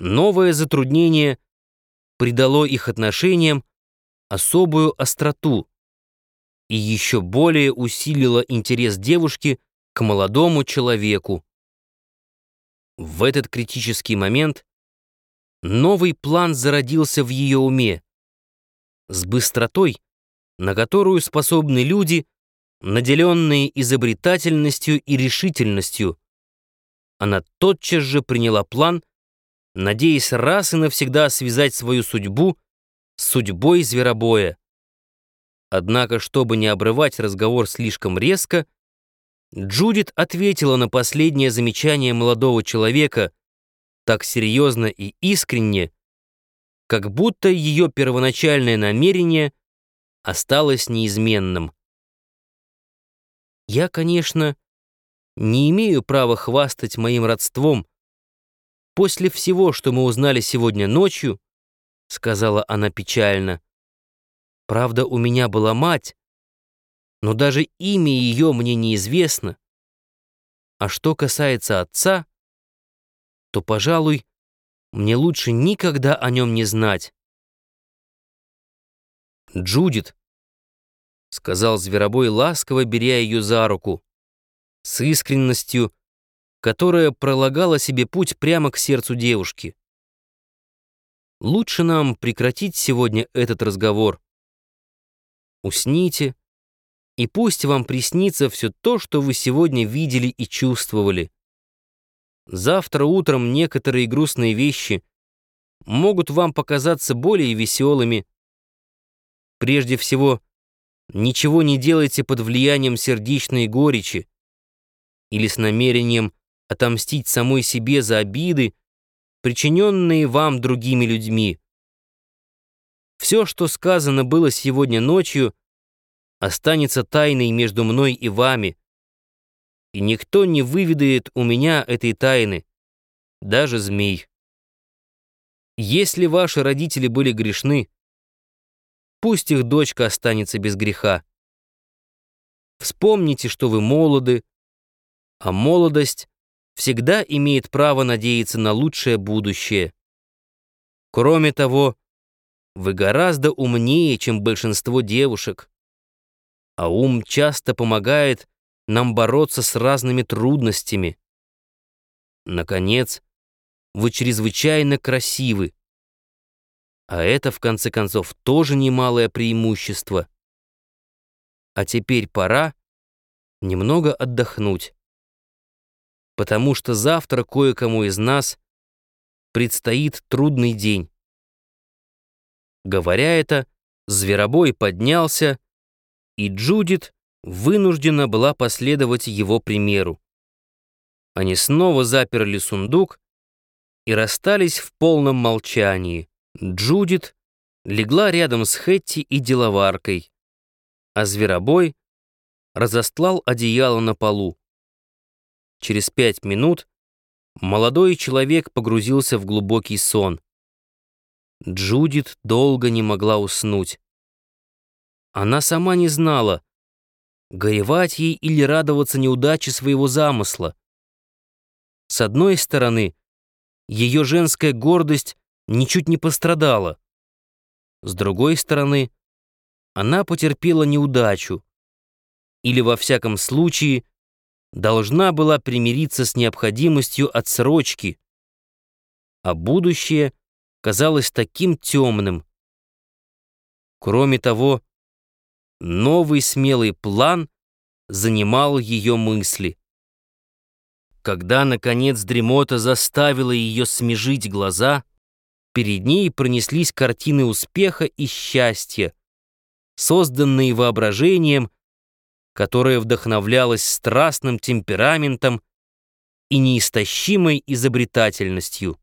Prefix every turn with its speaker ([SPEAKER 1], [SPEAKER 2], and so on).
[SPEAKER 1] Новое затруднение придало их отношениям особую остроту и еще более усилило интерес девушки к молодому человеку. В этот критический момент новый план зародился в ее уме. С быстротой, на которую способны люди, наделенные изобретательностью и решительностью. Она тотчас же приняла план, надеясь раз и навсегда связать свою судьбу с судьбой зверобоя. Однако, чтобы не обрывать разговор слишком резко, Джудит ответила на последнее замечание молодого человека так серьезно и искренне, как будто ее первоначальное намерение осталось неизменным. Я, конечно, не имею права хвастать моим родством. После всего, что мы узнали сегодня ночью, — сказала она печально, — правда, у меня была мать, но даже имя ее мне неизвестно. А что касается отца, то, пожалуй, мне лучше никогда о нем не знать. Джудит, — сказал Зверобой, ласково беря ее за руку, с искренностью, которая пролагала себе путь прямо к сердцу девушки. «Лучше нам прекратить сегодня этот разговор. Усните, и пусть вам приснится все то, что вы сегодня видели и чувствовали. Завтра утром некоторые грустные вещи могут вам показаться более веселыми. Прежде всего, Ничего не делайте под влиянием сердечной горечи или с намерением отомстить самой себе за обиды, причиненные вам другими людьми. Все, что сказано было сегодня ночью, останется тайной между мной и вами, и никто не выведает у меня этой тайны, даже змей. Если ваши родители были грешны, Пусть их дочка останется без греха. Вспомните, что вы молоды, а молодость всегда имеет право надеяться на лучшее будущее. Кроме того, вы гораздо умнее, чем большинство девушек, а ум часто помогает нам бороться с разными трудностями. Наконец, вы чрезвычайно красивы. А это, в конце концов, тоже немалое преимущество. А теперь пора немного отдохнуть. Потому что завтра кое-кому из нас предстоит трудный день. Говоря это, Зверобой поднялся, и Джудит вынуждена была последовать его примеру. Они снова заперли сундук и расстались в полном молчании. Джудит легла рядом с Хэтти и деловаркой, а зверобой разостлал одеяло на полу. Через пять минут молодой человек погрузился в глубокий сон. Джудит долго не могла уснуть. Она сама не знала, горевать ей или радоваться неудаче своего замысла. С одной стороны, ее женская гордость ничуть не пострадала. С другой стороны, она потерпела неудачу, или во всяком случае должна была примириться с необходимостью отсрочки, а будущее казалось таким темным. Кроме того, новый смелый план занимал ее мысли. Когда, наконец, дремота заставила ее смежить глаза — Перед ней пронеслись картины успеха и счастья, созданные воображением, которое вдохновлялось страстным темпераментом и неистощимой изобретательностью.